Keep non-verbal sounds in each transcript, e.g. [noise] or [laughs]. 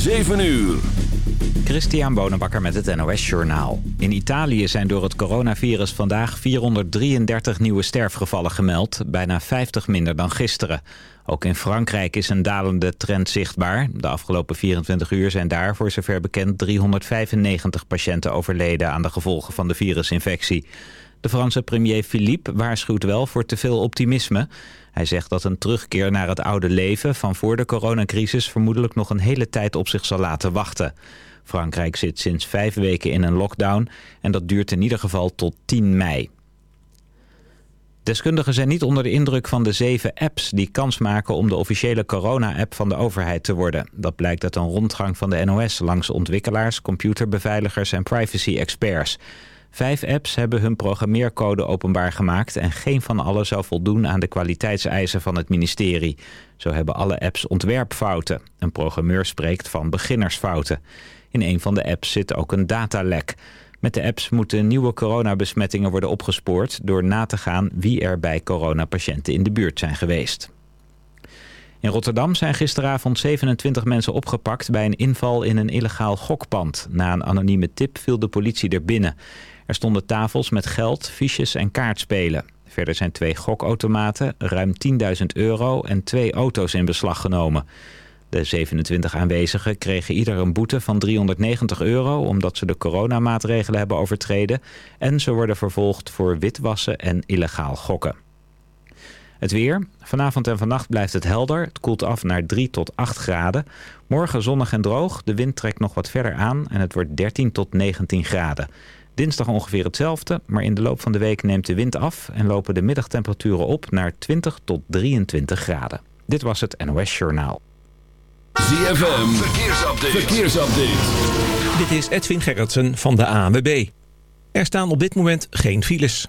7 uur. Christian Bonenbakker met het NOS Journaal. In Italië zijn door het coronavirus vandaag 433 nieuwe sterfgevallen gemeld. Bijna 50 minder dan gisteren. Ook in Frankrijk is een dalende trend zichtbaar. De afgelopen 24 uur zijn daar voor zover bekend 395 patiënten overleden aan de gevolgen van de virusinfectie. De Franse premier Philippe waarschuwt wel voor te veel optimisme. Hij zegt dat een terugkeer naar het oude leven van voor de coronacrisis vermoedelijk nog een hele tijd op zich zal laten wachten. Frankrijk zit sinds vijf weken in een lockdown en dat duurt in ieder geval tot 10 mei. Deskundigen zijn niet onder de indruk van de zeven apps die kans maken om de officiële corona-app van de overheid te worden. Dat blijkt uit een rondgang van de NOS langs ontwikkelaars, computerbeveiligers en privacy-experts. Vijf apps hebben hun programmeercode openbaar gemaakt... en geen van alle zou voldoen aan de kwaliteitseisen van het ministerie. Zo hebben alle apps ontwerpfouten. Een programmeur spreekt van beginnersfouten. In een van de apps zit ook een datalek. Met de apps moeten nieuwe coronabesmettingen worden opgespoord... door na te gaan wie er bij coronapatiënten in de buurt zijn geweest. In Rotterdam zijn gisteravond 27 mensen opgepakt bij een inval in een illegaal gokpand. Na een anonieme tip viel de politie er binnen. Er stonden tafels met geld, fiches en kaartspelen. Verder zijn twee gokautomaten, ruim 10.000 euro en twee auto's in beslag genomen. De 27 aanwezigen kregen ieder een boete van 390 euro... omdat ze de coronamaatregelen hebben overtreden... en ze worden vervolgd voor witwassen en illegaal gokken. Het weer. Vanavond en vannacht blijft het helder. Het koelt af naar 3 tot 8 graden. Morgen zonnig en droog. De wind trekt nog wat verder aan en het wordt 13 tot 19 graden. Dinsdag ongeveer hetzelfde, maar in de loop van de week neemt de wind af... en lopen de middagtemperaturen op naar 20 tot 23 graden. Dit was het NOS Journaal. ZFM, verkeersupdate. verkeersupdate. Dit is Edwin Gerritsen van de ANWB. Er staan op dit moment geen files.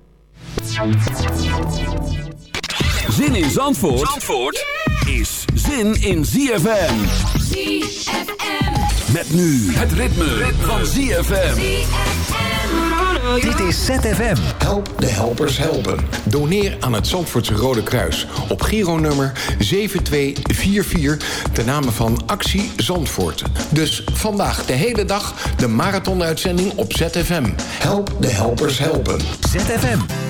Zin in Zandvoort, Zandvoort is zin in ZFM. ZFM. Met nu het ritme, van ZFM. Dit is ZFM. Help de helpers helpen. Doneer aan het Zandvoortse Rode Kruis op Giro-nummer 7244 ten name van Actie Zandvoort. Dus vandaag de hele dag de marathonuitzending op ZFM. Help de helpers helpen. ZFM.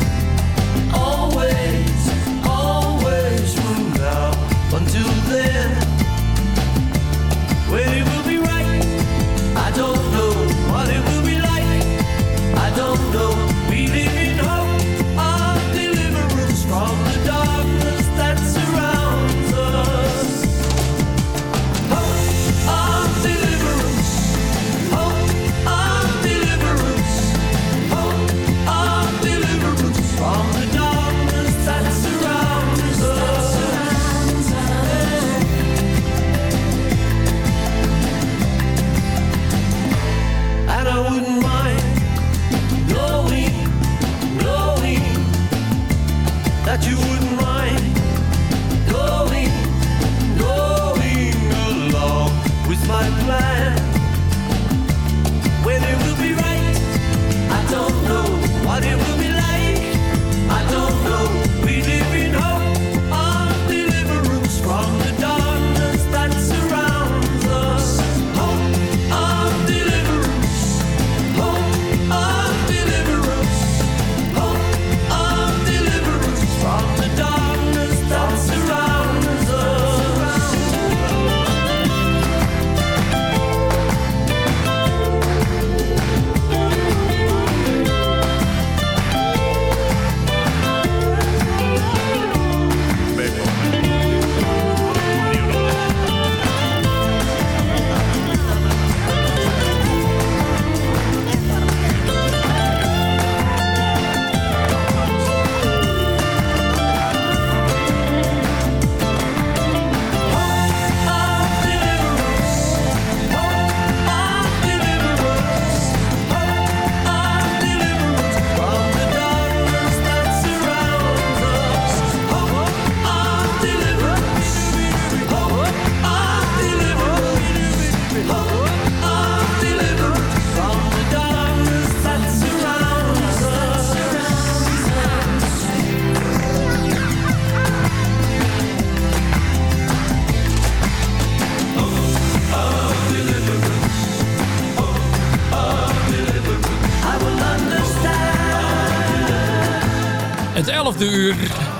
Uur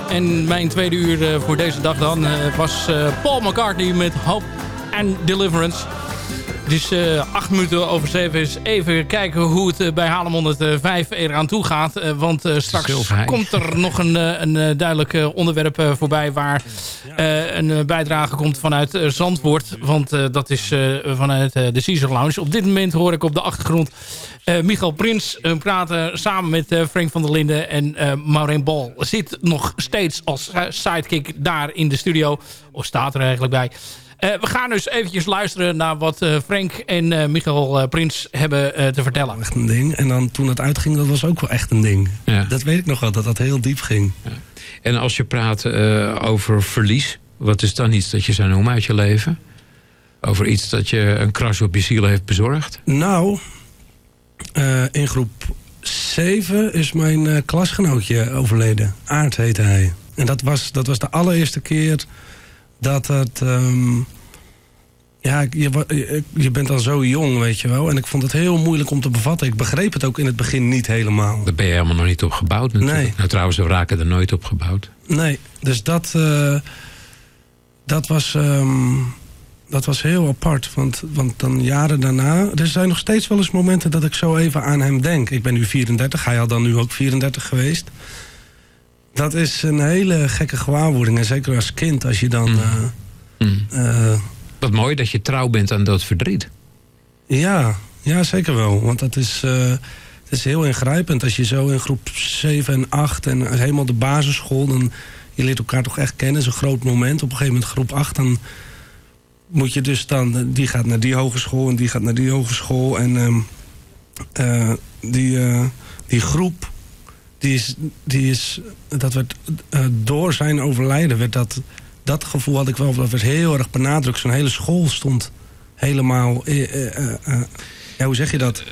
en mijn tweede uur eh, voor deze dag dan eh, was eh, Paul McCartney met Hope and Deliverance. Dus eh acht minuten over zeven is even kijken hoe het eh, bij Haarlem 105 eraan toe gaat. Eh, want straks komt er [laughs] nog een, een duidelijk onderwerp voorbij... waar een bijdrage komt vanuit Zandvoort. Want dat is vanuit de Caesar Lounge. Op dit moment hoor ik op de achtergrond Michael Prins praten... samen met Frank van der Linden en Maureen Bal. Zit nog steeds als sidekick daar in de studio. Of staat er eigenlijk bij... Eh, we gaan dus eventjes luisteren naar wat eh, Frank en eh, Michael Prins hebben eh, te vertellen. Echt een ding. En dan toen het uitging, dat was ook wel echt een ding. Ja. Dat weet ik nog wel, dat dat heel diep ging. En als je praat eh, over verlies, wat is dan iets dat je zou noemen uit je leven? Over iets dat je een kras op je ziel heeft bezorgd? Nou, eh, in groep 7 is mijn eh, klasgenootje overleden. Aard heette hij. En dat was, dat was de allereerste keer dat het... ehm, ja, je, je, bent dan zo jong, weet je wel. En ik vond het heel moeilijk om te bevatten. Ik begreep het ook in het begin niet helemaal. Daar ben je helemaal nog niet op gebouwd natuurlijk. Nee. Nou, trouwens, we raken er nooit op gebouwd. Nee, dus dat, eh, dat, was, ehm, dat was heel apart. Want, want dan jaren daarna... Er zijn nog steeds wel eens momenten dat ik zo even aan hem denk. Ik ben nu 34, hij had dan nu ook 34 geweest. Dat is een hele gekke gewaarwording. En zeker als kind, als je dan... eh, eh, Wat mooi dat je trouw bent aan dat verdriet. ja, ja, zeker wel. Want dat is, eh, is heel ingrijpend. Als je zo in groep 7 en 8 en helemaal de basisschool... dan je leert elkaar toch echt kennen. Dat is een groot moment. Op een gegeven moment groep 8, dan moet je dus dan... die gaat naar die hogeschool en die gaat naar die hogeschool. En ehm, eh, die, eh, die groep, die is, die is... Dat werd door zijn overlijden... Werd dat, dat gevoel had ik wel. Dat werd heel erg benadrukt. Zo'n hele school stond helemaal... eh, ja, hoe zeg je dat?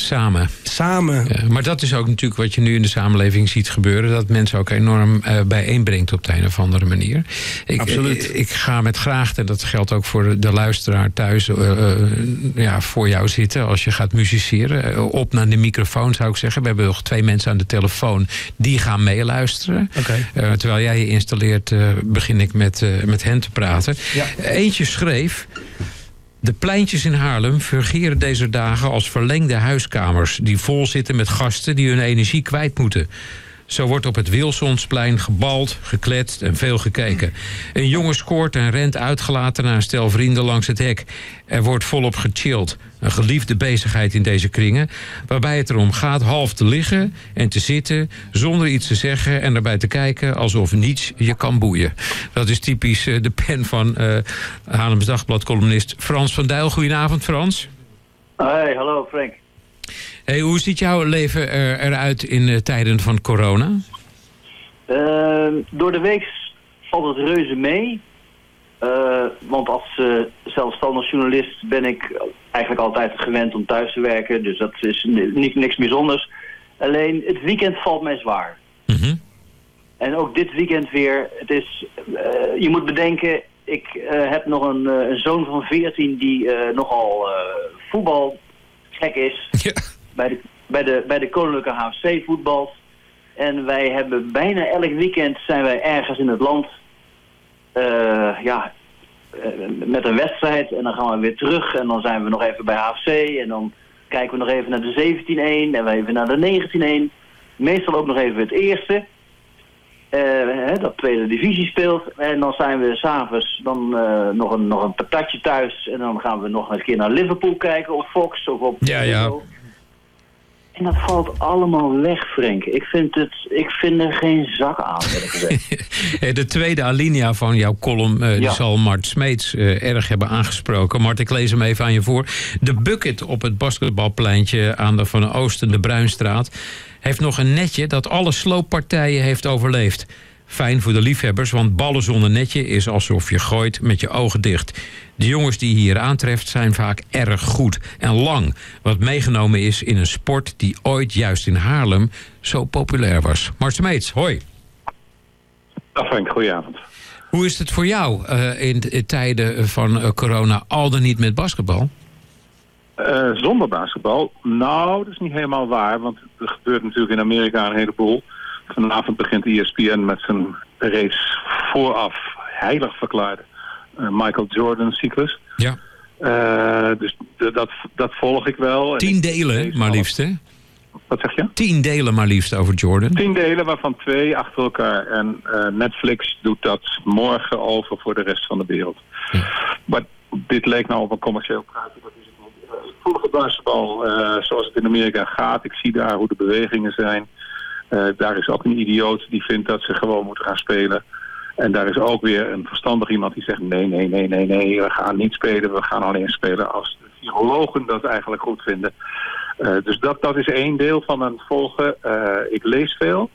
Samen. Samen. Ja, maar dat is ook natuurlijk wat je nu in de samenleving ziet gebeuren. Dat mensen ook enorm eh, bijeenbrengt op de een of andere manier. Ik, Absoluut. Ik, ik ga met graagte, en dat geldt ook voor de luisteraar thuis, eh, eh, ja, voor jou zitten als je gaat musiceren. Eh, op naar de microfoon zou ik zeggen. We hebben nog twee mensen aan de telefoon die gaan meeluisteren. Eh, terwijl jij je installeert, eh, begin ik met, eh, met hen te praten. Eentje schreef. De pleintjes in Haarlem fungeren deze dagen als verlengde huiskamers... die vol zitten met gasten die hun energie kwijt moeten. Zo wordt op het Wilsonsplein gebald, gekletst en veel gekeken. Een jongen scoort en rent uitgelaten naar een stel vrienden langs het hek. Er wordt volop gechilled. Een geliefde bezigheid in deze kringen... waarbij het erom gaat half te liggen en te zitten... zonder iets te zeggen en erbij te kijken... alsof niets je kan boeien. Dat is typisch eh, de pen van eh Haarlems Dagblad-columnist Frans van Dijl. Goedenavond, Frans. Hey, hallo Frank. Hey, hoe ziet jouw leven er, eruit in tijden van corona? Ehm, door de week valt het reuze mee. Eh, want als eh, zelfstandig journalist ben ik eigenlijk altijd gewend om thuis te werken. Dus dat is ni- niet, niks bijzonders. Alleen het weekend valt mij zwaar. En ook dit weekend weer. Het is, eh, je moet bedenken, ik heb nog een, een zoon van 14 die nogal eh voetbalgek is. [laughs] Bij, de, bij, de, bij de Koninklijke HFC voetbal. En wij hebben bijna elk weekend zijn wij ergens in het land. eh, ja, eh, met een wedstrijd. En dan gaan we weer terug. En dan zijn we nog even bij HFC. En dan kijken we nog even naar de 17-1. En we even naar de 19-1. Meestal ook nog even het eerste. eh, dat tweede divisie speelt. En dan zijn we s'avonds dan nog, een, nog een patatje thuis. En dan gaan we nog een keer naar Liverpool kijken op Fox of op... Ja, ja. En dat valt allemaal weg, Frank. Ik vind, het, ik vind er geen zak aan, [laughs] De tweede alinea van jouw column eh, die zal Mart Smeets eh, erg hebben aangesproken. Mart, ik lees hem even aan je voor. De bucket op het basketbalpleintje aan de Van Oosten, de Bruinstraat... heeft nog een netje dat alle slooppartijen heeft overleefd. Fijn voor de liefhebbers, want ballen zonder netje is alsof je gooit met je ogen dicht. De jongens die je hier aantreft zijn vaak erg goed en lang. Wat meegenomen is in een sport die ooit juist in Haarlem zo populair was. Mart hoi. Dag Frank, goedenavond. Hoe is het voor jou eh, in, in tijden van eh, corona al dan niet met basketbal? Eh, zonder basketbal? Nou, dat is niet helemaal waar, want er gebeurt natuurlijk in Amerika een heleboel. Vanavond begint ESPN met zijn reeds vooraf heilig verklaarde eh, Michael Jordan cyclus. Ja. Eh, dus dat, dat volg ik wel. En Tien delen maar liefst, hè? Wat zeg je? Tien delen maar liefst over Jordan. Tien delen, waarvan twee achter elkaar. En eh, Netflix doet dat morgen over voor de rest van de wereld. Maar dit leek nou op een commercieel praatje. Dat is het niet. Ik volg het basketbal zoals het in Amerika gaat. Ik zie daar hoe de bewegingen zijn. Eh, daar is ook een idioot die vindt dat ze gewoon moeten gaan spelen. En daar is ook weer een verstandig iemand die zegt... nee, nee, nee, nee, nee, we gaan niet spelen. We gaan alleen spelen als de virologen dat eigenlijk goed vinden. Eh, dus dat, dat is één deel van het volgen. Eh, ik lees veel.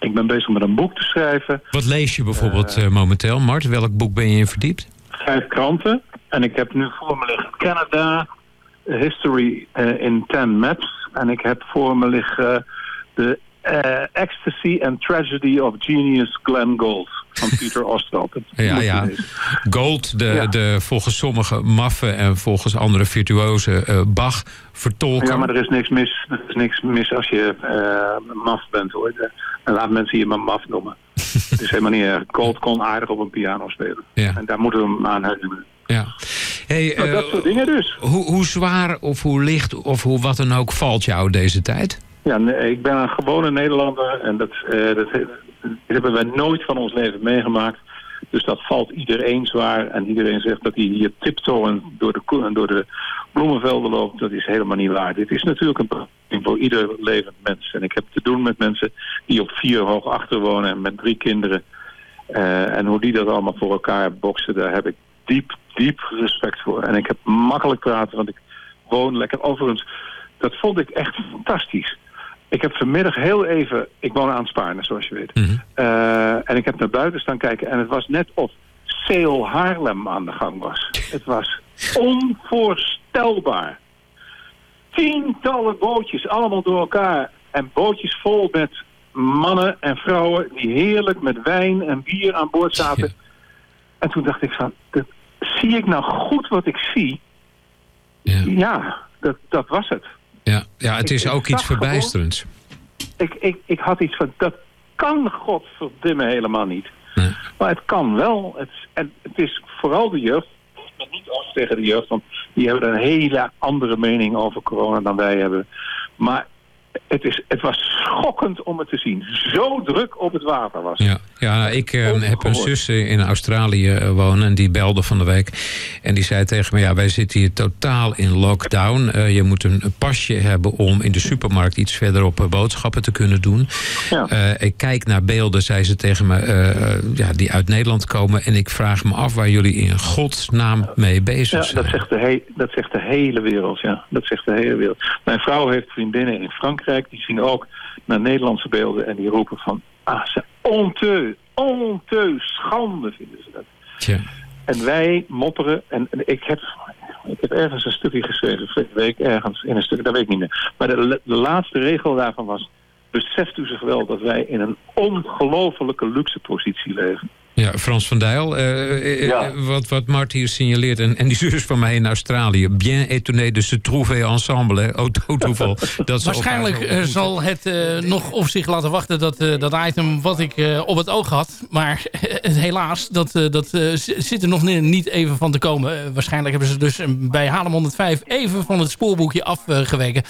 Ik ben bezig met een boek te schrijven. Wat lees je bijvoorbeeld momenteel, Mart? Welk boek ben je in verdiept? Vijf kranten. En ik heb nu voor me liggen Canada, History in 10 Maps. En ik heb voor me liggen de eh, Ecstasy and Tragedy of Genius Glenn Gould van [laughs] Peter Ostwald. Dat Ja, ja. Gold, de, Ja. de volgens sommigen maffe en volgens anderen virtuoze eh, Bach vertolker. Ja, maar er is niks mis. Er is niks mis als je eh, maf bent hoor. En laat mensen je maar maf noemen. [laughs] Het is helemaal niet erg. Gold kon aardig op een piano spelen. Ja. En daar moeten we hem aan herinneren. Ja. Hey, Nou, dat soort dingen dus. Hoe, hoe zwaar of hoe licht of hoe wat dan ook valt jou deze tijd? Ja, ik ben een gewone Nederlander en dat, eh, dat, hebben wij nooit van ons leven meegemaakt. Dus dat valt iedereen zwaar en iedereen zegt dat hij hier tiptoeën door de, door de bloemenvelden loopt. Dat is helemaal niet waar. Dit is natuurlijk een probleem voor ieder levend mens. En ik heb te doen met mensen die op vier hoog achter wonen en met drie kinderen. Eh, en hoe die dat allemaal voor elkaar boksen, daar heb ik diep, diep respect voor. En ik heb makkelijk praten, want ik woon lekker. Overigens, dat vond ik echt fantastisch. Ik heb vanmiddag heel even... Ik woon aan Spaarne, zoals je weet. Eh, en ik heb naar buiten staan kijken. En het was net of Sale Haarlem aan de gang was. Het was onvoorstelbaar. tientallen bootjes, allemaal door elkaar. En bootjes vol met mannen en vrouwen die heerlijk met wijn en bier aan boord zaten. En toen dacht ik van, dat, zie ik nou goed wat ik zie? Ja, dat, dat was het. Ja, ja het is ik ook iets verbijsterends. Ik, ik, ik had iets van, dat kan godverdimme helemaal niet. Maar het kan wel. Het, en het is vooral de jeugd. Ik ben niet af tegen de jeugd, want die hebben een hele andere mening over corona dan wij hebben. Maar het, is, het was schokkend om het te zien. Zo druk op het water was. het. Ja, ja nou, ik eh, heb een zus in Australië eh, wonen en die belde van de week. En die zei tegen me, ja, wij zitten hier totaal in lockdown. Eh, je moet een pasje hebben om in de supermarkt iets verderop eh, boodschappen te kunnen doen. Eh, ik kijk naar beelden, zei ze tegen me, ja, die uit Nederland komen. En ik vraag me af waar jullie in godsnaam mee bezig Ja, zijn. dat zegt, de dat zegt de hele wereld, ja. Dat zegt de hele wereld. Mijn vrouw heeft vriendinnen in Frankrijk, die zien ook naar Nederlandse beelden en die roepen van, ah, ze onteu, onteu, schande vinden ze dat. Tja. En wij mopperen, en, en ik, heb, ik heb ergens een stukje geschreven, vorige week ergens in een stuk, dat weet ik niet meer. Maar de, de laatste regel daarvan was, beseft u zich wel dat wij in een ongelofelijke luxe positie leven. Ja, Frans van Dijl, eh, eh, wat, wat Mart hier signaleert... En, en die zus van mij in Australië... bien étonné de se trouver ensemble, hè, toeval. [laughs] Dat ze Waarschijnlijk eh, zal het eh, nog op zich laten wachten, dat, eh, dat item wat ik eh, op het oog had. Maar eh, helaas, dat, eh, dat eh, zit er nog ni- niet even van te komen. Eh, waarschijnlijk hebben ze dus eh, bij Haarlem 105 even van het spoorboekje afgeweken.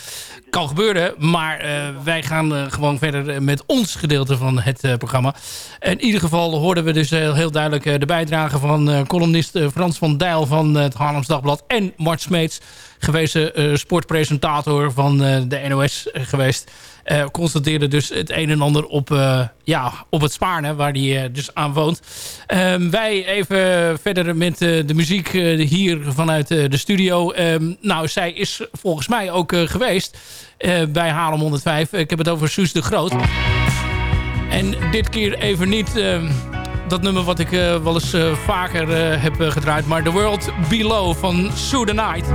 kan gebeuren, maar eh, wij gaan eh, gewoon verder eh, met ons gedeelte van het eh, programma. In ieder geval hoorden we dus heel, heel duidelijk eh, de bijdrage van eh, columnist eh, Frans van Dijl van het Haarlems Dagblad en Mart Smeets, gewezen eh, sportpresentator van eh, de NOS eh, geweest. eh, constateerde dus het een en ander op, eh, ja, op het Spaarne, waar hij eh, dus aan woont. Ehm, wij even verder met eh, de muziek eh, hier vanuit eh, de studio. Ehm, nou, zij is volgens mij ook eh, geweest eh, bij Haarlem 105. Ik heb het over Suus de Groot. En dit keer even niet ehm, dat nummer wat ik eh, wel eens eh, vaker eh, heb gedraaid. Maar The World Below van Sue the Night.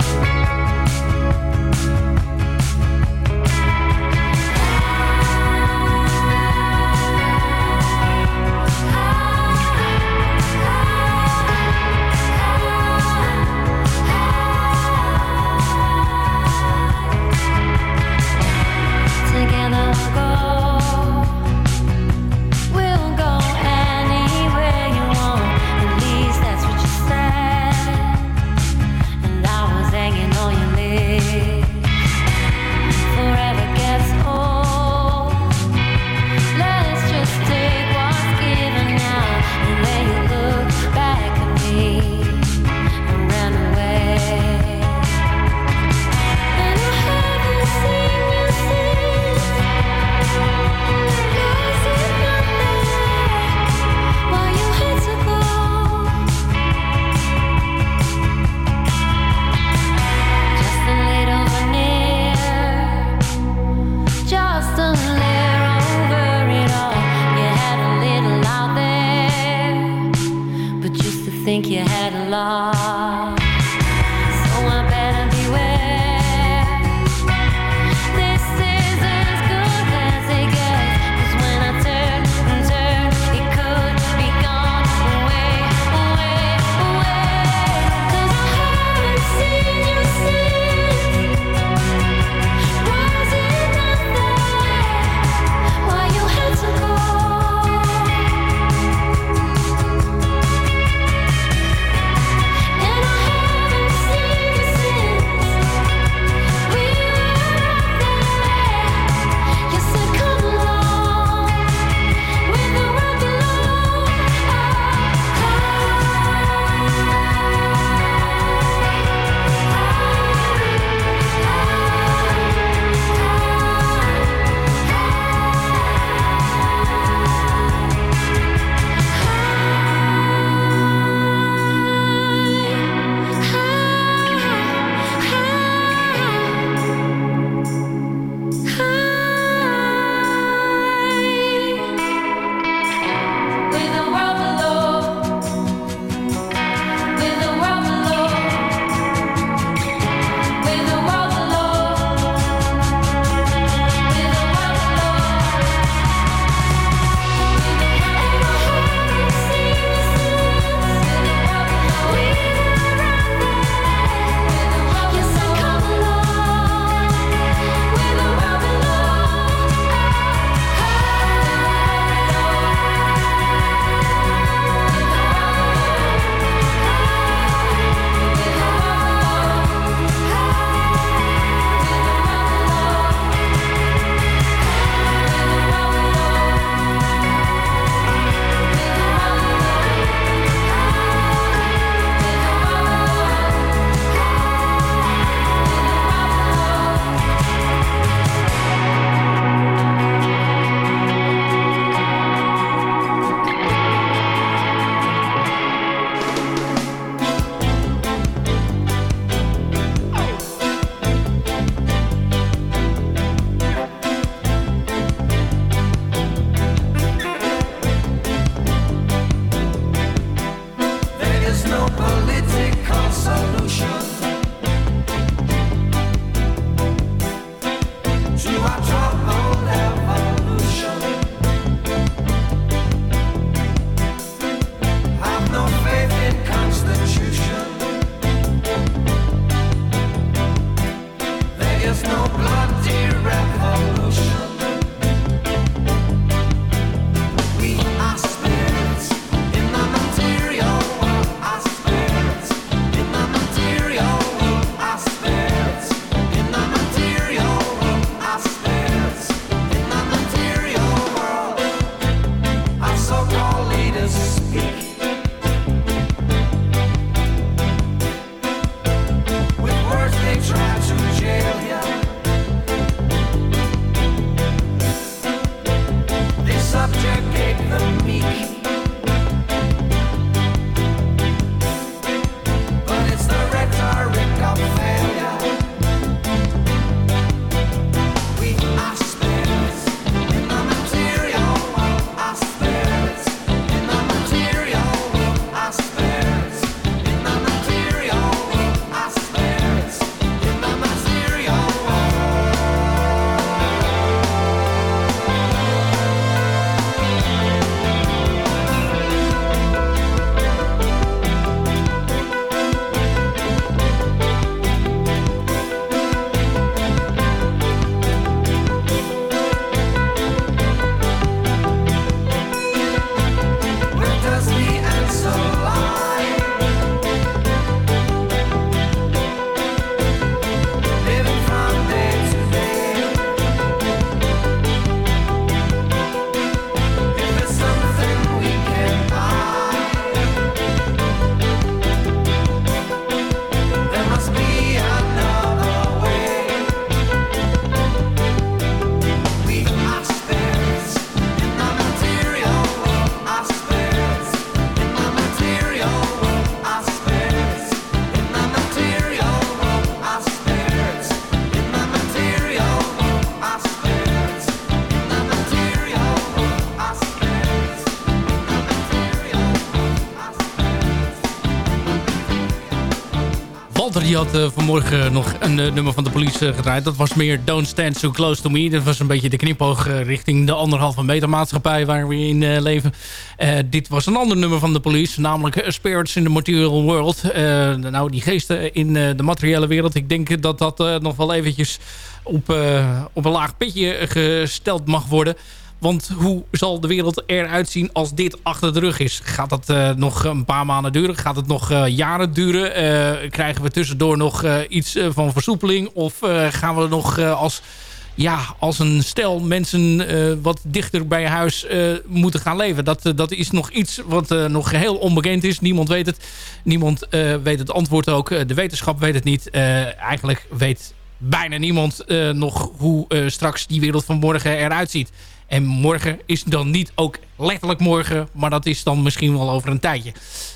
Die had eh, vanmorgen nog een eh, nummer van de police eh, gedraaid. Dat was meer Don't Stand So Close To Me. Dat was een beetje de knipoog richting de anderhalve meter maatschappij waar we in leven. Dit was een ander nummer van de police. Namelijk Spirits in the Material World. Nou, die geesten in de materiële wereld. Ik denk dat dat nog wel eventjes op, op een laag pitje gesteld mag worden. Want hoe zal de wereld eruit zien als dit achter de rug is? Gaat dat eh, nog een paar maanden duren? Gaat het nog eh, jaren duren? Eh, krijgen we tussendoor nog iets van versoepeling? Of gaan we nog als, ja, als een stel mensen wat dichter bij huis moeten gaan leven? Dat, dat is nog iets wat nog geheel onbekend is. Niemand weet het. Niemand weet het antwoord ook. De wetenschap weet het niet. Eigenlijk weet bijna niemand eh, nog hoe eh, straks die wereld van morgen eruit ziet. En morgen is dan niet ook letterlijk morgen, maar dat is dan misschien wel over een tijdje.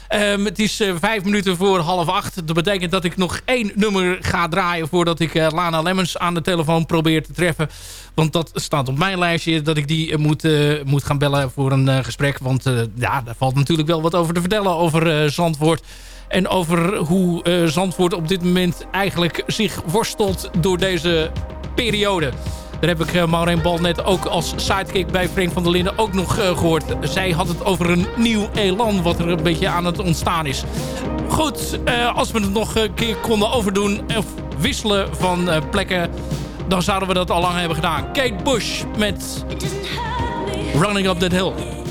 Ehm, het is eh, vijf minuten voor half acht. Dat betekent dat ik nog één nummer ga draaien voordat ik Lana Lemmens aan de telefoon probeer te treffen. Want dat staat op mijn lijstje dat ik die moet, moet gaan bellen voor een gesprek. Want ja, daar valt natuurlijk wel wat over te vertellen over Zandvoort. En over hoe eh, Zandvoort op dit moment eigenlijk zich worstelt door deze periode. Daar heb ik uh, Maureen Bal net ook als sidekick bij Frank van der Linden ook nog eh, gehoord. Zij had het over een nieuw elan wat er een beetje aan het ontstaan is. Goed, eh, als we het nog een keer konden overdoen of wisselen van eh, plekken... dan zouden we dat al lang hebben gedaan. Kate Bush met Running Up That Hill.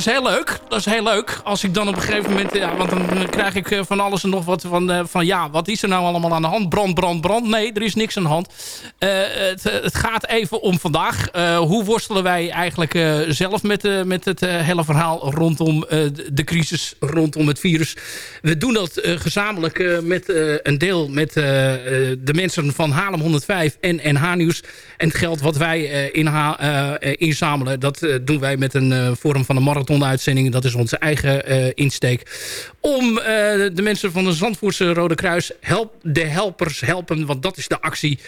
Is heel leuk. Dat is heel leuk. Als ik dan op een gegeven moment... Ja, want dan krijg ik eh, van alles en nog wat van... eh, van ja, wat is er nou allemaal aan de hand? Brand, brand, brand. Nee, er is niks aan de hand. Eh, het, het gaat even om vandaag. Eh, hoe worstelen wij eigenlijk eh, zelf met, eh, met het eh, hele verhaal... rondom eh, de- crisis, rondom het virus? We doen dat eh, gezamenlijk eh, met eh, een deel... met eh, eh, de mensen van Haarlem 105 en NH Nieuws. En het geld wat wij eh, eh, eh, inzamelen... dat eh, doen wij met een eh, vorm van een marathon-uitzending. Dat is onze eigen eh, insteek. Om eh, de mensen van de Zandvoortse Rode Kruis... Help, de helpers helpen, want dat is de actie.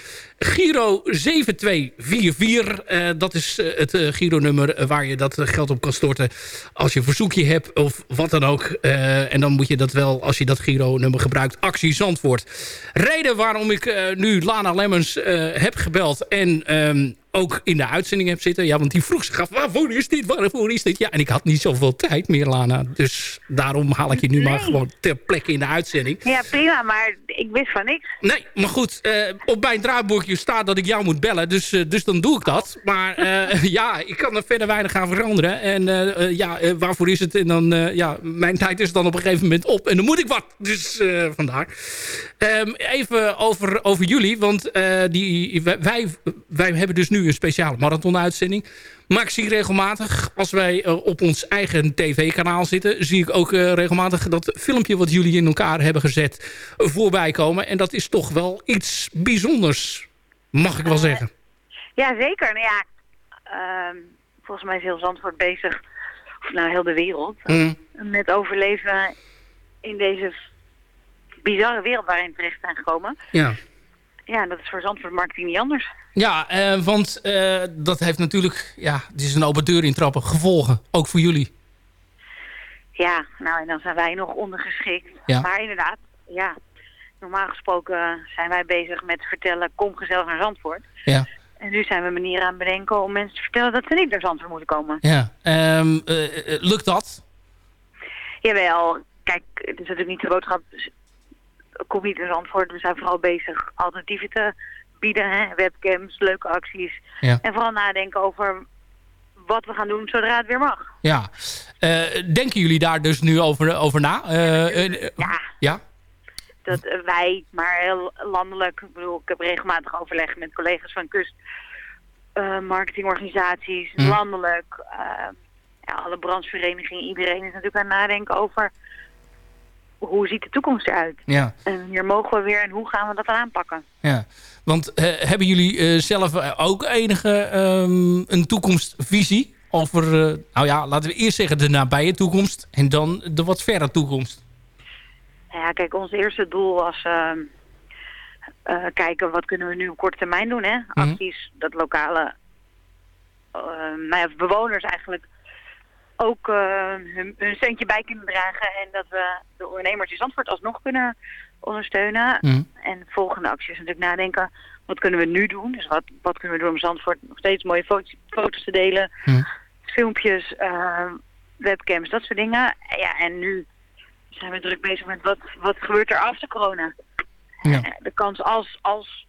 Giro 7244. eh, dat is eh, het eh, Giro-nummer waar je dat geld op kan storten... als je een verzoekje hebt of wat dan ook. En dan moet je dat wel, als je dat Giro-nummer gebruikt... actie Zandvoort. Reden waarom ik nu Lana Lemmens heb gebeld... en ehm, ook in de uitzending heb zitten. Ja, want die vroeg zich af, waarvoor is dit, waarvoor is dit? Ja, en ik had niet zoveel tijd meer, Lana. Dus daarom haal ik je nu maar gewoon ter plekke in de uitzending. Ja, prima, maar ik wist van niks. Nee, maar goed, eh, op mijn draaiboekje staat dat ik jou moet bellen. Dus, eh, dus dan doe ik dat. Maar eh, [laughs] ja, ik kan er verder weinig aan veranderen. En ja, waarvoor is het? En dan, ja, mijn tijd is dan op een gegeven moment op. En dan moet ik wat. Dus vandaar. Ehm, even over, over jullie. Want die, wij, wij hebben dus nu een speciale marathon-uitzending. Maar ik zie regelmatig, als wij eh, op ons eigen tv-kanaal zitten... zie ik ook eh, regelmatig dat filmpje wat jullie in elkaar hebben gezet eh, voorbij komen. En dat is toch wel iets bijzonders, mag ik wel zeggen. Ja, zeker. Nou ja, ehm, volgens mij is heel Zandvoort bezig, of nou heel de wereld, Mm. met overleven in deze bizarre wereld waarin we terecht zijn gekomen. Ja. Ja, dat is voor Zandvoort marketing niet anders. Ja, eh, want eh, dat heeft natuurlijk... Ja, het is een open deur intrappen. Gevolgen, ook voor jullie. Ja, nou en dan zijn wij nog ondergeschikt. Ja. Maar inderdaad, ja, normaal gesproken zijn wij bezig met vertellen, kom gezellig naar Zandvoort. Ja. En nu zijn we manieren aan het bedenken om mensen te vertellen dat ze niet naar Zandvoort moeten komen. Ja. Ehm, eh, eh, lukt dat? Jawel, kijk, het is natuurlijk niet de boodschap, naar Zandvoort. We zijn vooral bezig alternatieven te bieden, hè? webcams, leuke acties. Ja. En vooral nadenken over wat we gaan doen zodra het weer mag. Ja. Eh, denken jullie daar dus nu over, over na? Eh, eh, Ja. Ja? dat wij, maar heel landelijk, ik bedoel, ik heb regelmatig overleg met collega's van kust, marketingorganisaties, Mhm. landelijk, ja, alle brancheverenigingen, iedereen is natuurlijk aan het nadenken over hoe ziet de toekomst eruit. Ja. En hier mogen we weer en hoe gaan we dat aanpakken? Ja, want eh, hebben jullie eh, zelf eh, ook enige ehm, een toekomstvisie over, nou ja, laten we eerst zeggen de nabije toekomst en dan de wat verre toekomst? Nou ja, kijk, ons eerste doel was ehm, eh, kijken wat kunnen we nu op korte termijn doen. Hè? Mhm. Acties dat lokale eh, nou ja, bewoners eigenlijk ook eh, hun, hun centje bij kunnen dragen. En dat we de ondernemers in Zandvoort alsnog kunnen ondersteunen. Mhm. En de volgende actie is natuurlijk nadenken, wat kunnen we nu doen? Dus wat, wat kunnen we doen om Zandvoort nog steeds mooie foto's, foto's te delen. Mhm. Filmpjes, eh, webcams, dat soort dingen. Ja, en nu zijn we druk bezig met wat, wat gebeurt er after corona. Ja. Eh, De kans als, als,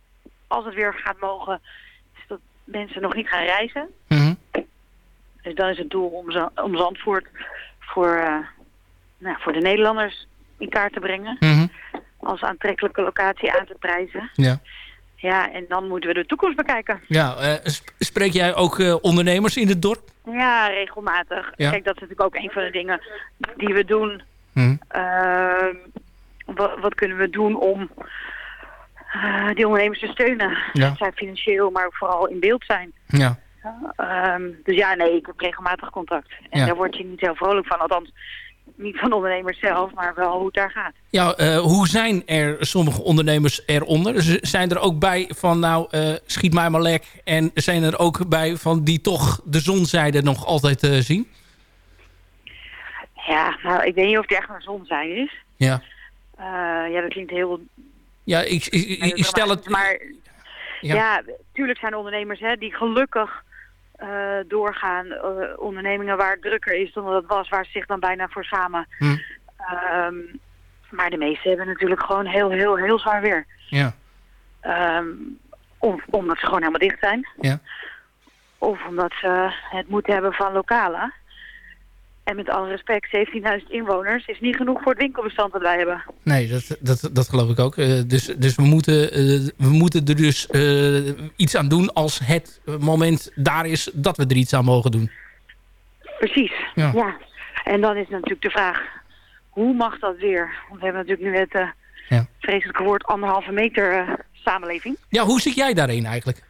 als het weer gaat mogen, is dat mensen nog niet gaan reizen. Mhm. Dus dan is het doel om, Za- om Zandvoort voor, eh, nou, voor de Nederlanders in kaart te brengen. Mhm. Als aantrekkelijke locatie aan te prijzen. Ja. Ja, en dan moeten we de toekomst bekijken. Ja, eh, sp- spreek jij ook eh, ondernemers in het dorp? Ja, regelmatig. Ja. Kijk, dat is natuurlijk ook een van de dingen die we doen. Mhm. Ehm, wat, wat kunnen we doen om die ondernemers te steunen? Ja. Zij financieel, maar ook vooral in beeld zijn. Ja. Ehm, dus ja, nee, ik heb regelmatig contact. En Ja. daar word je niet heel vrolijk van. Althans, niet van de ondernemers zelf, maar wel hoe het daar gaat. Ja, eh, hoe zijn er sommige ondernemers eronder? Zijn er ook bij van nou, eh, schiet mij maar lek. En zijn er ook bij van die toch de zonzijde nog altijd eh, zien? Ja, nou, ik weet niet of het echt een zon zijn is. Ja. Ja, dat klinkt heel... Ja, ik, ik, ik- ik stel het... Maar Ja. ja, tuurlijk zijn er ondernemers hè, die gelukkig eh, doorgaan. eh, ondernemingen waar het drukker is dan dat het was, waar ze zich dan bijna voor samen. Hm. Ehm, maar de meesten hebben natuurlijk gewoon heel, heel, heel zwaar weer. Ja. Ehm, om, omdat ze gewoon helemaal dicht zijn. Ja. Of omdat ze het moeten hebben van lokalen. En met alle respect, 17.000 inwoners is niet genoeg voor het winkelbestand dat wij hebben. Nee, dat, dat, dat geloof ik ook. Eh, dus dus we, moeten, eh, we moeten er dus eh, iets aan doen als het moment daar is dat we er iets aan mogen doen. Precies, Ja. ja. En dan is natuurlijk de vraag, hoe mag dat weer? Want we hebben natuurlijk nu het Ja. vreselijke woord anderhalve meter samenleving. Ja, hoe zit jij daarin eigenlijk?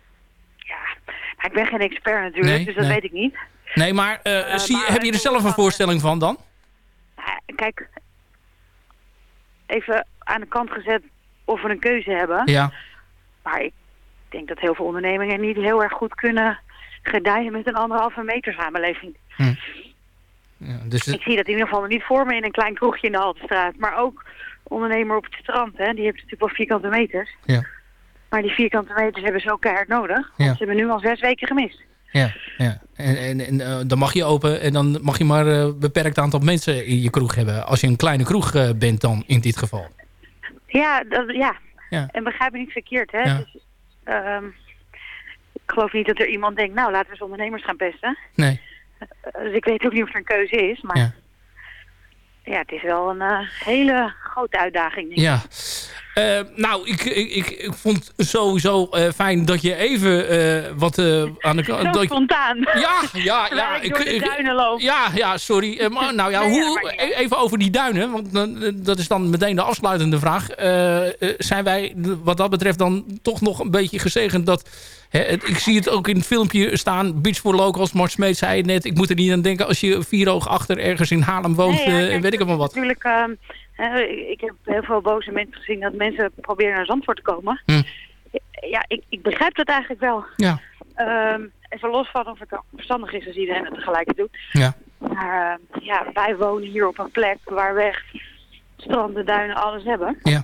Maar ik ben geen expert natuurlijk, Nee, dus dat nee. weet ik niet. Nee, maar, eh, zie, maar heb je er zelf een voorstelling van dan? Kijk, even aan de kant gezet of we een keuze hebben. Ja. Maar ik denk dat heel veel ondernemingen niet heel erg goed kunnen gedijen met een anderhalve meter samenleving. ja dus Ik zie dat in ieder geval niet voor me in een klein kroegje in de Haltestraat. Maar ook ondernemer op het strand, hè, die heeft natuurlijk wel vierkante meters. Ja. Maar die vierkante meters hebben ze ook keihard nodig. Want Ja. ze hebben nu al zes weken gemist. Ja, ja. En, en, en eh, dan mag je open en dan mag je maar een beperkt aantal mensen in je kroeg hebben. Als je een kleine kroeg eh, bent dan in dit geval. Ja, dat, ja. Ja. en begrijp me niet verkeerd. Hè? Ja. Dus, ehm, ik geloof niet dat er iemand denkt, nou laten we eens ondernemers gaan pesten. Nee. Eh, dus ik weet ook niet of er een keuze is. Maar Ja. ja, het is wel een eh, hele grote uitdaging. denk ik. Ja. Eh, nou, ik, ik, ik, ik vond het sowieso eh, fijn dat je even eh, wat aan de kant... dat je- spontaan. Ja, ja, [laughs] ja. ik duinen loop. Ja, ja, sorry. Maar, nou ja, [laughs] Nee, hoe, even over die duinen. Want dan, dat is dan meteen de afsluitende vraag. Zijn wij wat dat betreft dan toch nog een beetje gezegend dat... Hè, het- ik zie het ook in het filmpje staan. Beach for Locals. Mart Smeet zei het net. Ik moet er niet aan denken als je vier oog achter ergens in Haarlem woont. Nee, ja, kijk, weet ik allemaal wat. Natuurlijk, ehm, ik heb heel veel boze mensen gezien dat mensen proberen naar Zandvoort te komen. Hm. Ja, ik, ik begrijp dat eigenlijk wel. Ja. Ehm, even los van of het verstandig is als iedereen het tegelijk doet. Ja. Maar ehm, ja, wij wonen hier op een plek waar we echt stranden, duinen, alles hebben. Ja.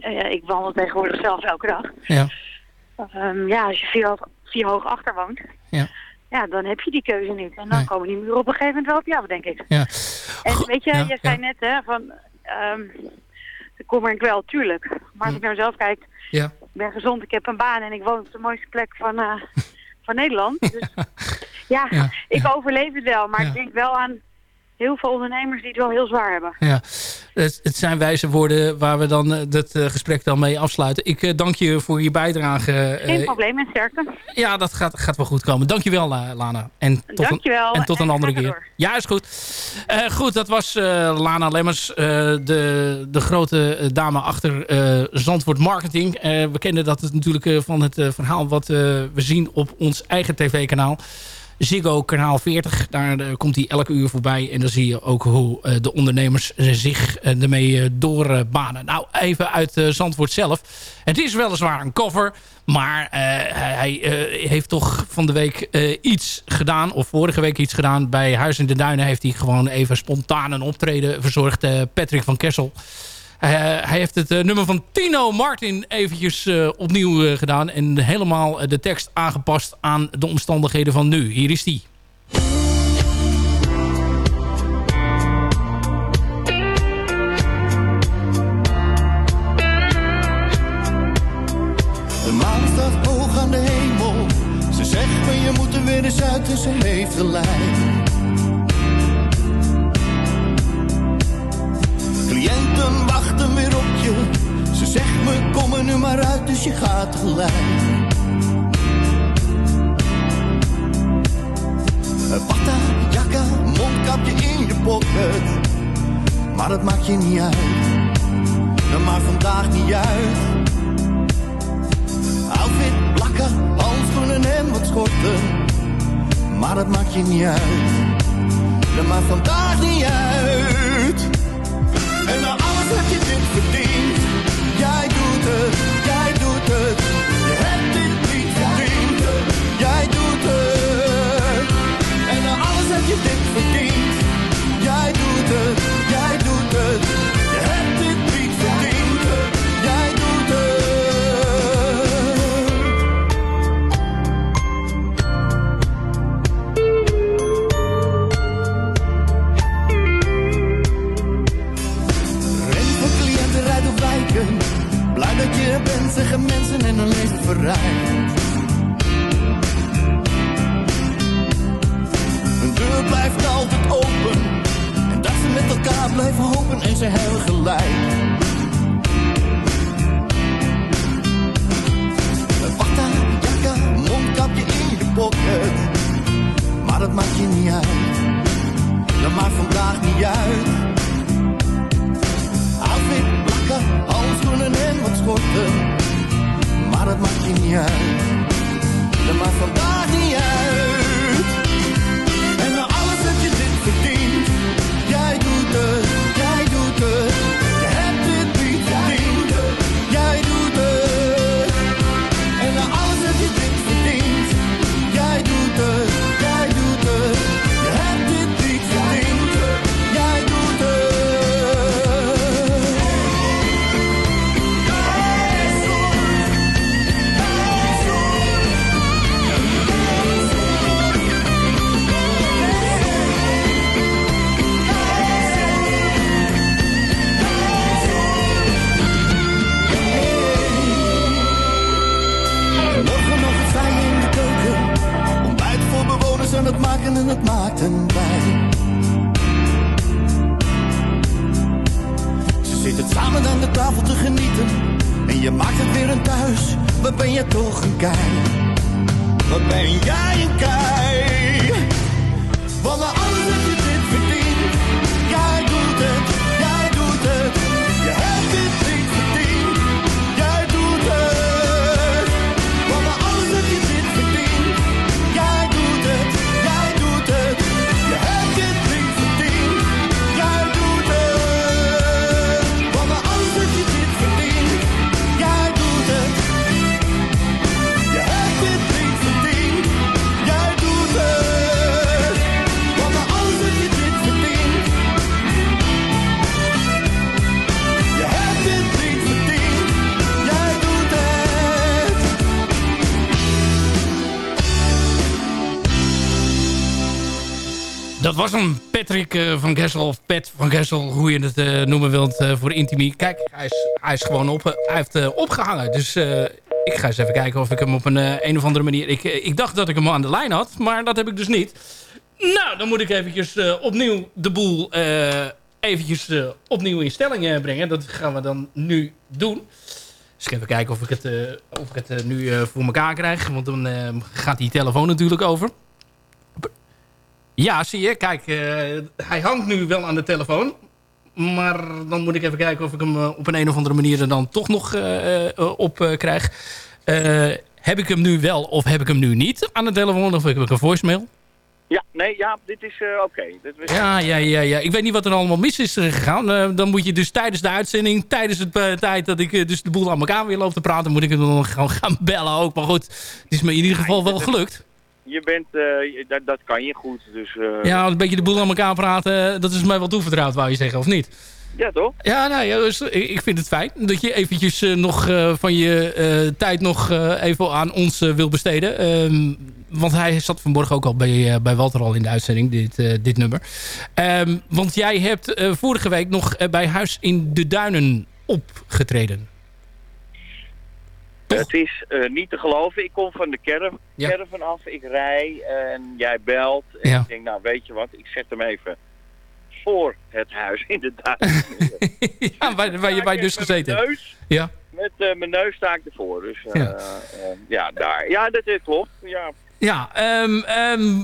Eh, ik wandel tegenwoordig zelf elke dag. Ja. Ehm, ja, als je vier, vier hoog achter woont, Ja. Ja, dan heb je die keuze niet. En dan Nee. komen die muren op een gegeven moment wel op af, denk ik. Ja. En weet je, ja, je zei net hè, van de kommer en kwel, tuurlijk. Maar als ik naar mezelf kijk, ik ben gezond, ik heb een baan en ik woon op de mooiste plek van, eh, [laughs] van Nederland. Dus ja, ik overleef het wel. Maar ik denk wel aan heel veel ondernemers die het wel heel zwaar hebben. Ja, het, het zijn wijze woorden waar we dan eh, dat eh, gesprek dan mee afsluiten. Ik eh, dank je voor je bijdrage. Geen probleem en ja, dat gaat, gaat wel goed komen. Dankjewel, La- Lana. En tot Dankjewel. Een, en tot een En andere keer. door. Ja, is goed. Goed, dat was Lana Lemmers, de, de grote dame achter Zandvoort Marketing. We kennen dat het natuurlijk van het verhaal wat we zien op ons eigen tv-kanaal. Ziggo kanaal 40. Daar eh, komt hij elke uur voorbij. En dan zie je ook hoe eh, de ondernemers eh, zich ermee doorbanen. nou, even uit Zandvoort zelf. Het is weliswaar een cover. Maar hij, heeft toch van de week iets gedaan. Of vorige week iets gedaan. Bij Huis in de Duinen heeft hij gewoon even spontaan een optreden verzorgd. Patrick van Kessel. Eh, hij heeft het eh, nummer van Tino Martin eventjes eh, opnieuw gedaan. En helemaal de tekst aangepast aan de omstandigheden van nu. Hier is die. De maan staat aan de hemel. Ze zegt me je moet er weer eens uit ze heeft gelijk. Cliënten Ze zegt me kom er nu maar uit, dus je gaat gelijk. Patta, jakka, mondkapje in je pocket. Maar dat maakt je niet uit. Dat maakt vandaag niet uit. Outfit, plakken, handschoenen en wat schorten. Maar dat maakt je niet uit. Dat maakt vandaag niet uit. En na zeggen mensen en hun leven verrijkt. Een deur blijft altijd open. En dat ze met elkaar blijven hopen en ze hebben gelijk. Een bakta, jakka, mondkapje in je pocket. Maar dat maakt je niet uit. Dat maakt vandaag niet uit. Outfit, blakken, handschoenen en wat schorten maar dat maakt niet uit. Maakt vandaag en het. Ze zitten samen aan de tafel te genieten. En je maakt het weer een thuis. Wat ben je toch een kei? Wat ben jij een kei? Was een Patrick eh, van Gessel, of Pat van Gessel, hoe je het eh, noemen wilt eh, voor Intimi. Kijk, hij is, hij is gewoon op, hij heeft eh, opgehangen. Dus ik ga eens even kijken of ik hem op een, een of andere manier... Ik, ik dacht dat ik hem aan de lijn had, maar dat heb ik dus niet. Nou, dan moet ik eventjes opnieuw de boel eventjes opnieuw in stelling brengen. Dat gaan we dan nu doen. Dus even kijken of ik het, of ik het nu voor elkaar krijg. Want dan gaat die telefoon natuurlijk over. Ja, zie je. Kijk, eh, hij hangt nu wel aan de telefoon. Maar dan moet ik even kijken of ik hem eh, op een, een of andere manier er dan toch nog eh, op krijg. Heb ik hem nu wel of heb ik hem nu niet aan de telefoon? Of heb ik een voicemail? Ja, nee, ja, dit is oké. Was- Ja, ja, ja, ja. Ik weet niet wat er allemaal mis is gegaan. Dan moet je dus tijdens de uitzending, tijdens het tijd dat ik dus de boel aan elkaar weer loop te praten, moet ik hem dan gewoon gaan bellen ook. Maar goed, het is me in ieder geval wel gelukt. Je bent, eh, dat, dat kan je goed, dus... eh, Ja, een beetje de boel aan elkaar praten, dat is mij wel toevertrouwd, wou je zeggen, of niet? ja, toch? Ja, nou, ja, dus, ik vind het fijn dat je eventjes eh, nog eh, van je eh, tijd nog eh, even aan ons eh, wil besteden. Ehm, want hij zat vanmorgen ook al bij, eh, bij Walter al in de uitzending, dit, eh, dit nummer. Ehm, want jij hebt eh, vorige week nog eh, bij Huis in de Duinen opgetreden. Het is eh, niet te geloven. Ik kom van de caravan Ja. af. Ik rij en jij belt. En Ja. ik denk, nou weet je wat, ik zet hem even voor het huis in de duin. [laughs] ja, waar, waar je bij dus gezeten hebt. Ja. met eh, mijn neus sta ik ervoor. Dus eh, Ja. ja, daar. Ja, dat is klopt. Ja, Ja, ehm, ehm,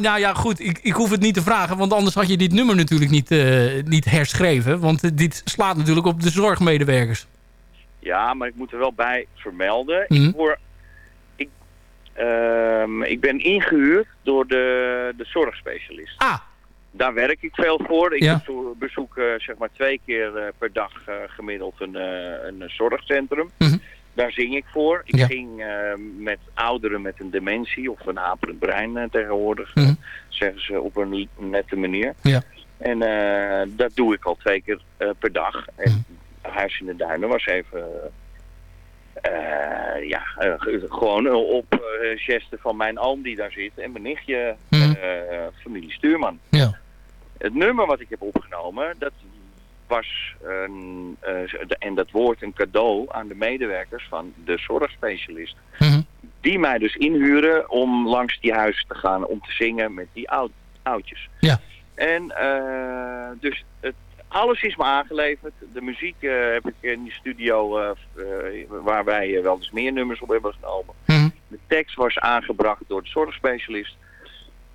nou ja, goed. Ik, ik hoef het niet te vragen, want anders had je dit nummer natuurlijk niet, niet herschreven. Want dit slaat natuurlijk op de zorgmedewerkers. Ja, maar ik moet er wel bij vermelden. Mhm. Ik, word, ik, ehm, ik ben ingehuurd door de, de zorgspecialist. Ah. Daar werk ik veel voor. Ik Ja. bezoek, eh, zeg maar twee keer eh, per dag eh, gemiddeld een, een zorgcentrum. Mhm. Daar zing ik voor. Ik Ja. ging met ouderen met een dementie of een haperend brein tegenwoordig. Mhm. Zeggen ze op een nette manier. Ja. En dat doe ik al twee keer per dag. En Mhm. Huis in de Duinen was even... eh, ja, eh, gewoon op eh gesten van mijn oom die daar zit en mijn nichtje, Mhm. eh, familie Stuurman. Ja. Het nummer wat ik heb opgenomen, dat was een, en dat woord een cadeau aan de medewerkers van de zorgspecialist. Mhm. die mij dus inhuren om langs die huizen te gaan om te zingen met die oud, oudjes. Ja. En dus het, alles is me aangeleverd. De muziek eh, heb ik in die studio eh, eh, waar wij wel eens meer nummers op hebben genomen. De tekst was aangebracht door de zorgspecialist.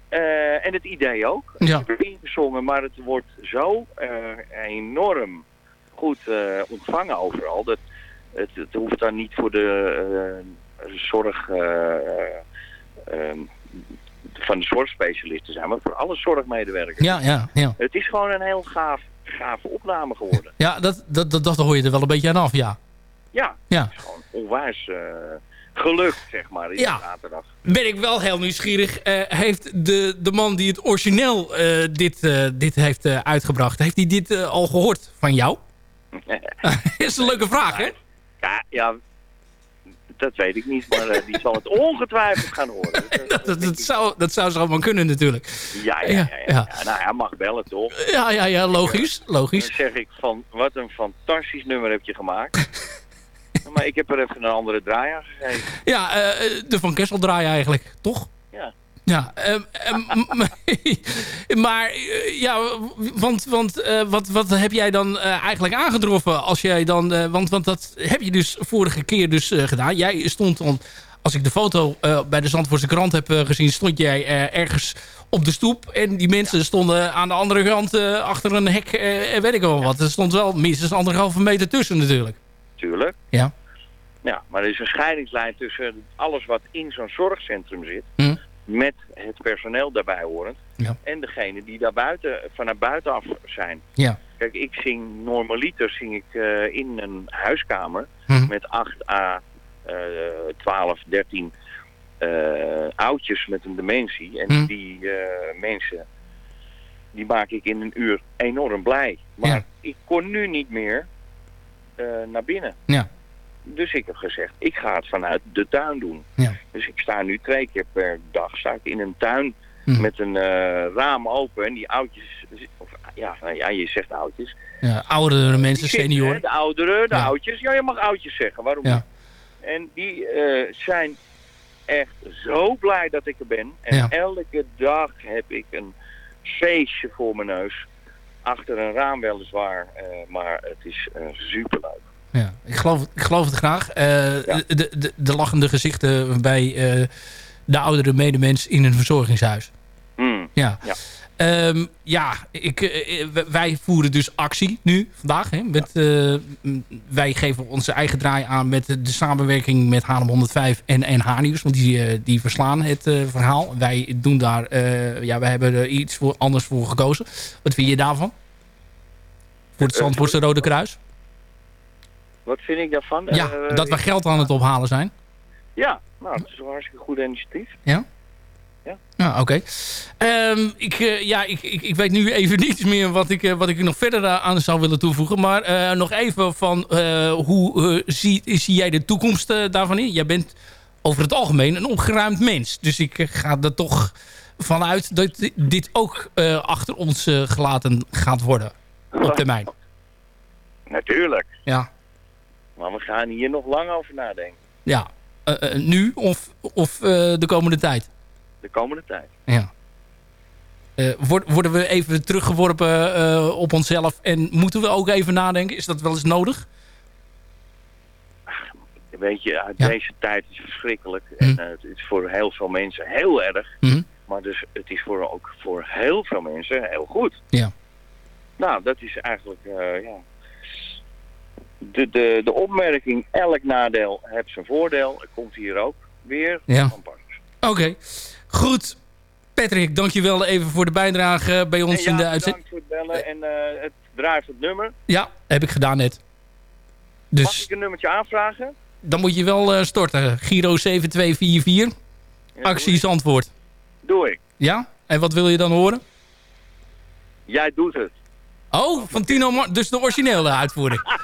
En het idee ook. Ja. Ik heb ingezongen, maar het wordt zo enorm goed ontvangen overal. Dat het, het hoeft dan niet voor de zorg eh, eh, ehm, van de zorgspecialist te zijn, maar voor alle zorgmedewerkers. Ja, ja, ja. Het is gewoon een heel gaaf, gave opname geworden. Ja, dat, dat, dat, dat hoor je er wel een beetje aan af, ja. Ja, Ja. het is gewoon onwijs eh, gelukt, zeg maar, in Ja. zaterdag. Ben ik wel heel nieuwsgierig. Eh, heeft de, de man die het origineel eh, dit, dit heeft uitgebracht... heeft hij dit al gehoord van jou? [laughs] [laughs] is een leuke vraag, hè? Ja, ja, dat weet ik niet, maar eh, die zal het ongetwijfeld gaan horen. [laughs] Dat, dat, dat zou, dat zou zomaar kunnen natuurlijk. Ja, ja, ja. ja, ja. Nou ja, mag bellen toch? Ja, ja, ja, logisch. logisch. Dan zeg ik van, wat een fantastisch nummer heb je gemaakt. [laughs] maar ik heb er even een andere draai aan gegeven. Ja, eh, de Van Kessel draaien eigenlijk, toch? Ja. Ja, ehm, ehm, [laughs] maar eh, ja, want, want eh, wat, wat heb jij dan eh, eigenlijk aangetroffen als jij dan, want, want dat heb je dus vorige keer dus gedaan. Jij stond dan, als ik de foto bij de Zandvoortse krant heb gezien, stond jij ergens op de stoep en die mensen stonden aan de andere kant achter een hek en weet ik wel wat. Er stond wel minstens anderhalve meter tussen natuurlijk. Tuurlijk. Ja. Ja, maar er is een scheidingslijn tussen alles wat in zo'n zorgcentrum zit, Hm. Met het personeel daarbij horend, Ja. en degene die daar buiten, vanuit buitenaf zijn. Ja. Kijk, ik zing normaliter zing ik eh, in een huiskamer Hm. met 8 à eh 12, 13 eh, oudjes met een dementie. En Hm. die eh, mensen, die maak ik in een uur enorm blij. Maar ik kon nu niet meer eh, naar binnen. Ja. Dus ik heb gezegd, ik ga het vanuit de tuin doen. Ja. Dus ik sta nu twee keer per dag sta ik in een tuin Hm. met een eh, raam open. En die oudjes, of, ja, nou ja, je zegt oudjes. Ja, oudere mensen, senioren. De ouderen, de Ja. oudjes. Ja, je mag oudjes zeggen, waarom Ja. niet? En die eh, zijn echt zo blij dat ik er ben. En Ja. elke dag heb ik een feestje voor mijn neus. Achter een raam weliswaar, eh, maar het is uh, superleuk. Ja, ik geloof, ik geloof het graag. Eh, de, de, de lachende gezichten bij eh, de oudere medemens in een verzorgingshuis. Hmm. Ja. Ja. Ehm, ja, ik, eh, wij voeren dus actie nu, vandaag. Hè, met, wij geven onze eigen draai aan met de, samenwerking met Haarlem 105 en, en H-Nieuws. Want die, die verslaan het verhaal. Wij doen daar, ja, wij hebben er iets voor, anders voor gekozen. Wat vind je daarvan? Voor het Zandvoortse Rode Kruis? Wat vind ik daarvan? Ja, Eh, dat we geld aan het ophalen zijn. Ja, nou, het is een hartstikke goed initiatief. Ja? Ja. Ja, oké. Ehm, ik, eh, ja, ik, ik, ik weet nu even [laughs] niets meer wat ik, eh, wat ik er nog verder aan zou willen toevoegen. Maar nog even van hoe zie, zie jij de toekomst daarvan in? Jij bent over het algemeen een opgeruimd mens. Dus ik ga er toch vanuit dat di- dit ook achter ons gelaten gaat worden. Op [laughs] termijn. Natuurlijk. Ja. Maar we gaan hier nog lang over nadenken. Ja. Eh, eh, nu of, of eh, de komende tijd? De komende tijd. Ja. Word- worden we even teruggeworpen op onszelf en moeten we ook even nadenken? Is dat wel eens nodig? Weet je, uit Ja. deze tijd is verschrikkelijk. En eh, het is voor heel veel mensen heel erg. Mhm. Maar dus het is voor, ook voor heel veel mensen heel goed. Ja. Nou, dat is eigenlijk, ja... De, de, de opmerking, elk nadeel heeft zijn voordeel. Komt hier ook weer Ja. van. Oké. Goed. Patrick, dankjewel even voor de bijdrage bij ons ja, in de uitzending. bedankt voor het bellen en eh, het draait het nummer. Ja, heb ik gedaan net. Mag Dus ik een nummertje aanvragen? dan moet je wel eh, storten. Giro 7244. Actie Zandvoort. Doe ik. Ja? En wat wil je dan horen? Jij doet het. Oh, van Tino Mar Dus de originele uitvoering. [laughs]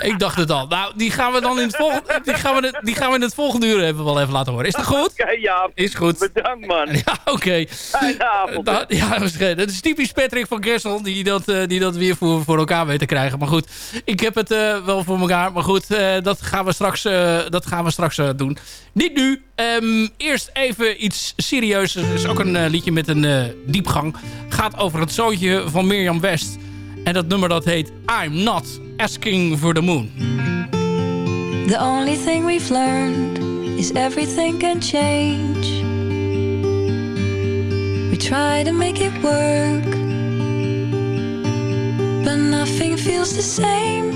Ik dacht het al. Nou, die gaan we dan in het volgende, die gaan we, die gaan we in het volgende uur even wel even laten horen. Is dat [laughs] goed? Oké, ja. Is goed. Bedankt, man. [laughs] Ja, oké. Avond. Nou, ja, dat is, dat is typisch Patrick van Kessel die dat, eh, die dat weer voor, voor elkaar weet te krijgen. Maar goed, ik heb het eh, wel voor elkaar. Maar goed, eh, dat gaan we straks, dat gaan we straks doen. Niet nu. Ehm, eerst even iets serieus. Het is ook een liedje met een diepgang. Gaat over het zoontje van Mirjam West. En dat nummer dat heet I'm Not Asking for the Moon. The only thing we've learned is everything can change. We try to make it work, but nothing feels the same.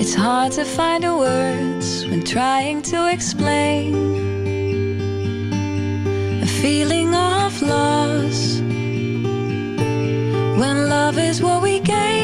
It's hard to find the words when trying to explain feeling of loss when love is what we gained.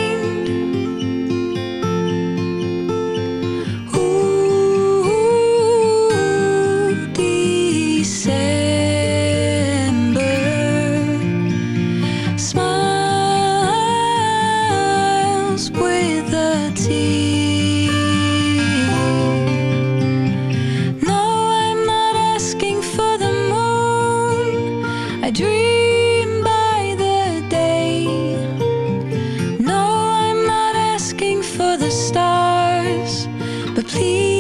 Please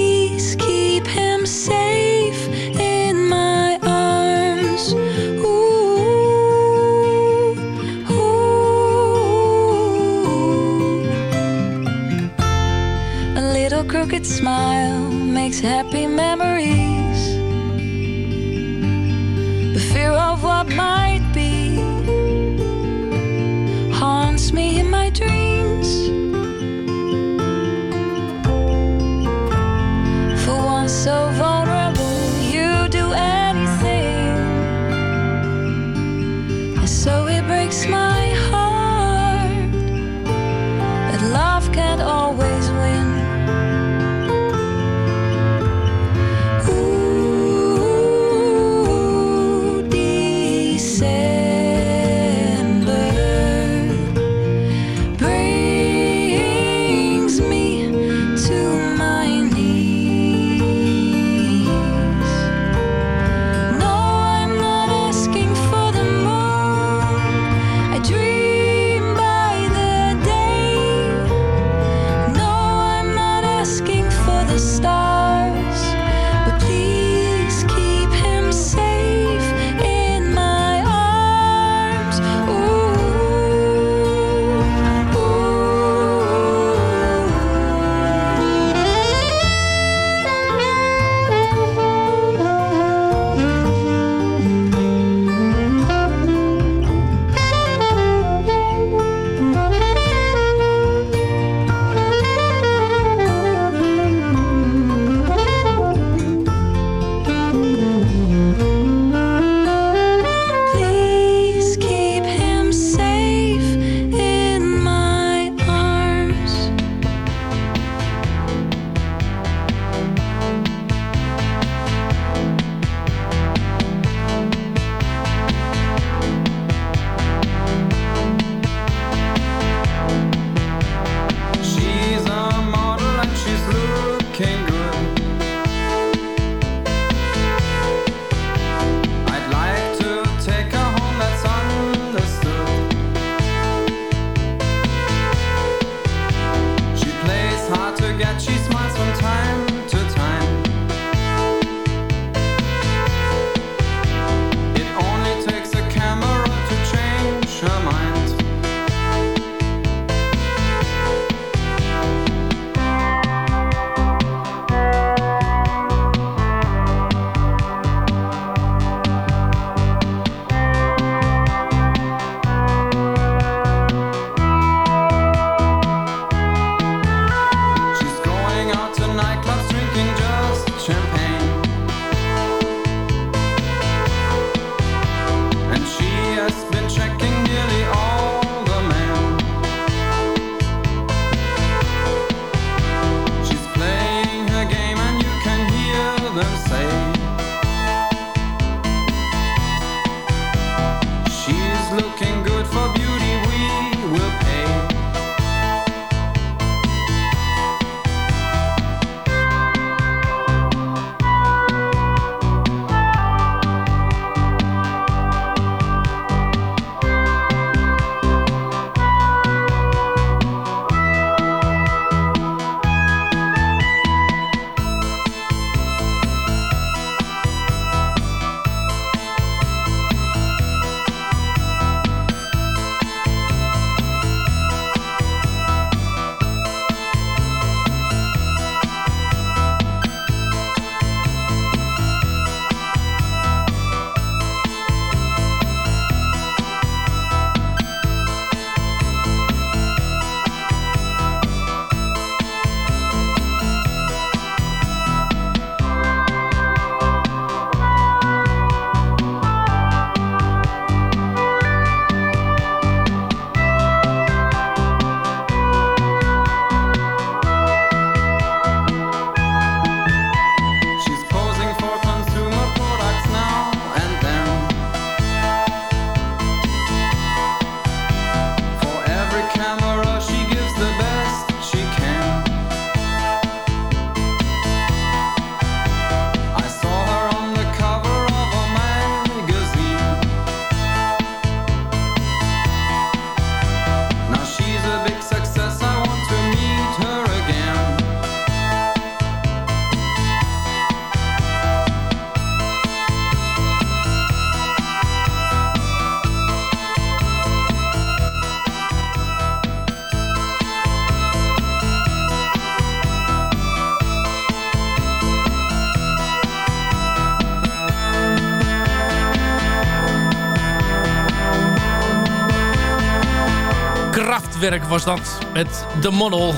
Kraftwerk was dat met de model.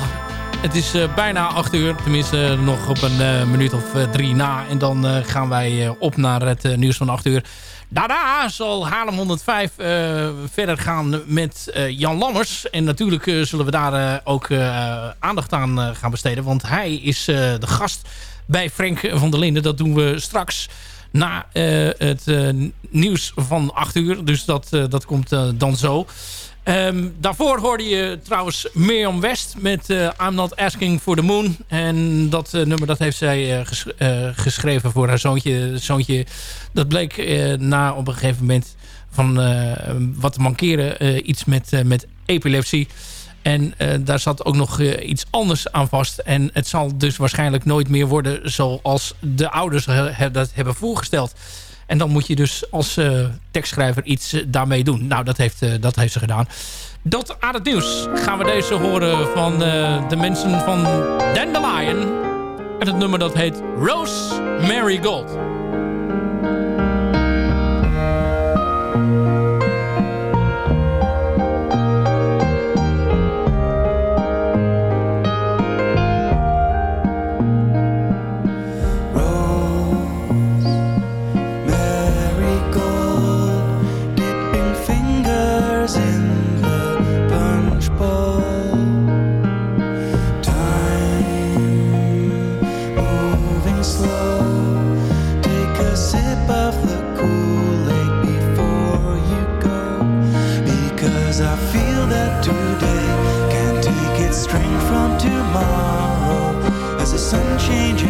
Het is eh, bijna 8 uur, tenminste nog op een eh, minuut of eh, drie na. En dan eh, gaan wij eh, op naar het eh, nieuws van 8 uur. Daarna zal Haarlem 105 eh, verder gaan met eh, Jan Lammers. En natuurlijk eh, zullen we daar eh, ook eh, aandacht aan eh, gaan besteden. Want hij is eh, de gast bij Frank van der Linden. Dat doen we straks na eh, het eh, nieuws van 8 uur. Dus dat, eh, dat komt eh, dan zo. Ehm, daarvoor hoorde je trouwens Mirjam West met eh, I'm Not Asking for the Moon. En dat eh, nummer dat heeft zij eh, ges- geschreven voor haar zoontje. zoontje dat bleek na op een gegeven moment van wat te mankeren. iets met, met epilepsie. En daar zat ook nog iets anders aan vast. En het zal dus waarschijnlijk nooit meer worden zoals de ouders dat hebben voorgesteld. En dan moet je dus als eh, tekstschrijver iets eh, daarmee doen. Nou, dat heeft, eh, dat heeft ze gedaan. Dat aan het nieuws gaan we deze horen van de mensen van Dandelion. En het nummer dat heet Rose Marigold. marigold, I feel that today. Can take its strength from tomorrow. As the sun changes